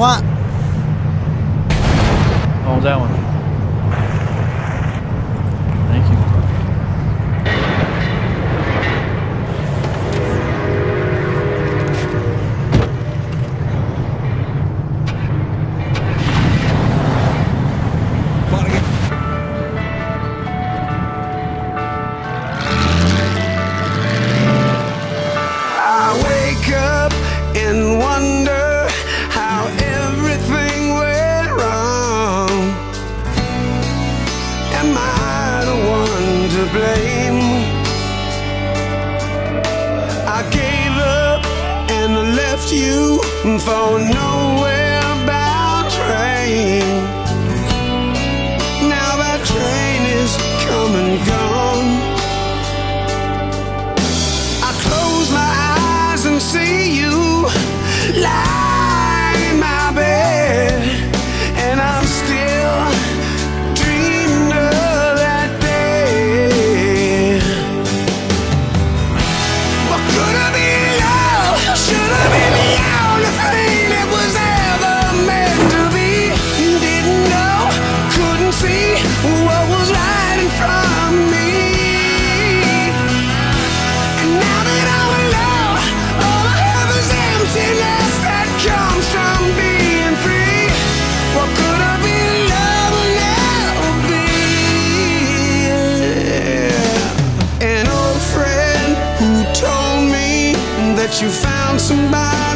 what? Oh, that one. Thank you. you for nowhere bound train. you found somebody.